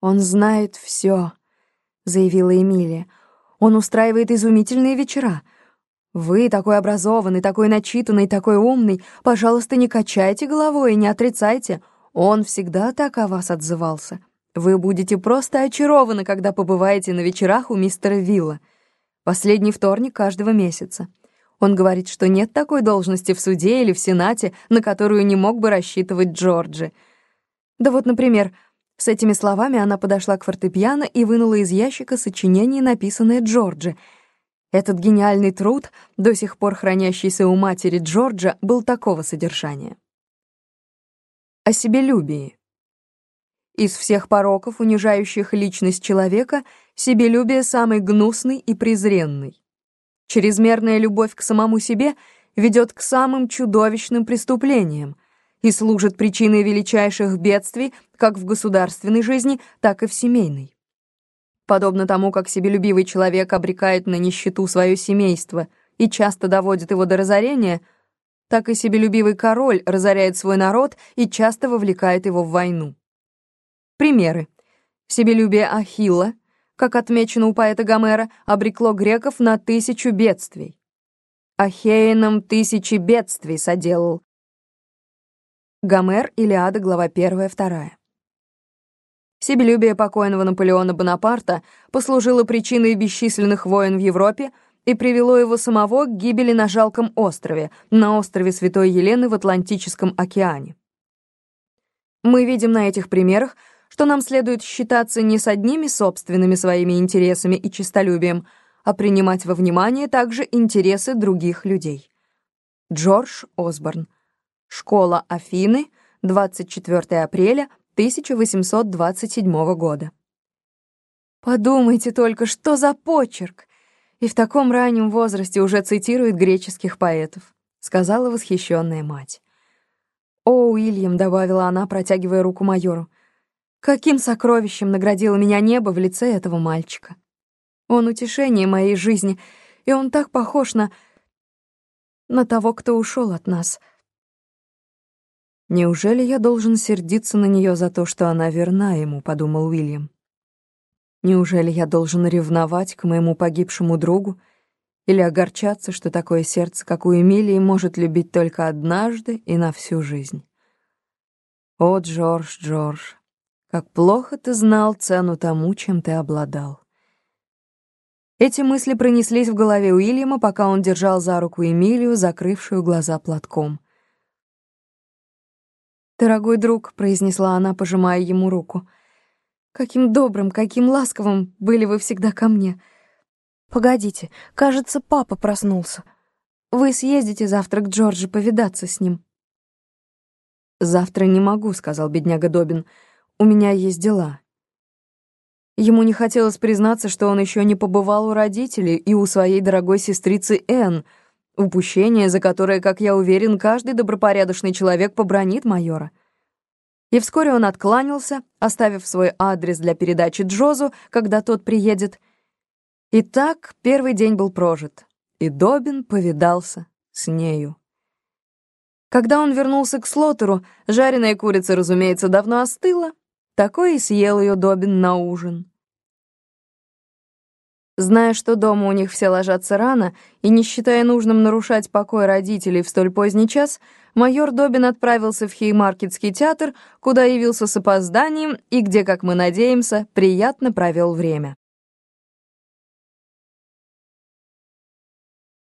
«Он знает все», — заявила Эмилия. «Он устраивает изумительные вечера. Вы такой образованный, такой начитанный, такой умный. Пожалуйста, не качайте головой и не отрицайте. Он всегда так о вас отзывался. Вы будете просто очарованы, когда побываете на вечерах у мистера Вилла. Последний вторник каждого месяца. Он говорит, что нет такой должности в суде или в Сенате, на которую не мог бы рассчитывать Джорджи. Да вот, например, с этими словами она подошла к фортепиано и вынула из ящика сочинение, написанное Джорджи. Этот гениальный труд, до сих пор хранящийся у матери Джорджа, был такого содержания. О себелюбии. Из всех пороков, унижающих личность человека, себелюбие самый гнусный и презренный. Чрезмерная любовь к самому себе ведет к самым чудовищным преступлениям и служит причиной величайших бедствий как в государственной жизни, так и в семейной. Подобно тому, как себелюбивый человек обрекает на нищету свое семейство и часто доводит его до разорения, так и себелюбивый король разоряет свой народ и часто вовлекает его в войну. Примеры. Себелюбие Ахилла, как отмечено у поэта Гомера, обрекло греков на тысячу бедствий. Ахеянам тысячи бедствий соделал. Гомер, Илиада, глава 1-2. Себелюбие покойного Наполеона Бонапарта послужило причиной бесчисленных войн в Европе и привело его самого к гибели на жалком острове, на острове Святой Елены в Атлантическом океане. Мы видим на этих примерах, что нам следует считаться не с одними собственными своими интересами и честолюбием, а принимать во внимание также интересы других людей. Джордж Осборн. Школа Афины, 24 апреля 1827 года. Подумайте только, что за почерк! И в таком раннем возрасте уже цитирует греческих поэтов, сказала восхищенная мать. «О, Уильям», — добавила она, протягивая руку майору, Каким сокровищем наградило меня небо в лице этого мальчика. Он утешение моей жизни, и он так похож на... на того, кто ушел от нас. «Неужели я должен сердиться на нее за то, что она верна ему?» — подумал Уильям. «Неужели я должен ревновать к моему погибшему другу или огорчаться, что такое сердце, как у Эмилии, может любить только однажды и на всю жизнь?» «О, Джордж, Джордж, как плохо ты знал цену тому, чем ты обладал. Эти мысли пронеслись в голове Уильяма, пока он держал за руку Эмилию, закрывшую глаза платком. «Дорогой друг», — произнесла она, пожимая ему руку, — «каким добрым, каким ласковым были вы всегда ко мне. Погодите, кажется, папа проснулся. Вы съездите завтра к Джорджи повидаться с ним». «Завтра не могу», — сказал бедняга Добин, — у меня есть дела». Ему не хотелось признаться, что он еще не побывал у родителей и у своей дорогой сестрицы Энн, упущение, за которое, как я уверен, каждый добропорядочный человек побронит майора. И вскоре он откланялся, оставив свой адрес для передачи Джозу, когда тот приедет. И так первый день был прожит, и Добин повидался с нею. Когда он вернулся к Слотеру, жареная курица, разумеется, давно остыла, такой и съел ее Добин на ужин. Зная, что дома у них все ложатся рано, и не считая нужным нарушать покой родителей в столь поздний час, майор Добин отправился в Хеймаркетский театр, куда явился с опозданием и где, как мы надеемся, приятно провел время.